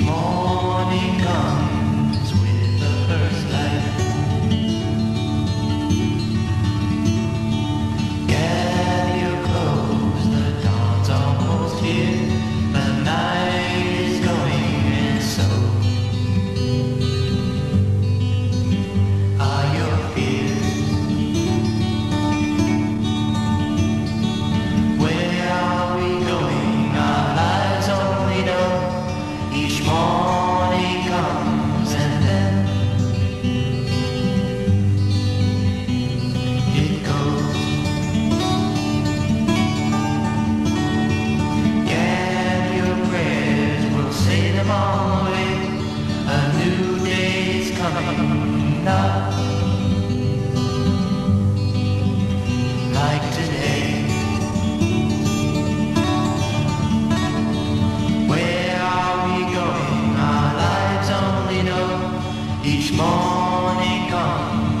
morning comes. Each morning comes and then it goes. Yeah, your prayers will say them all away. A new day's coming up. Each morning comes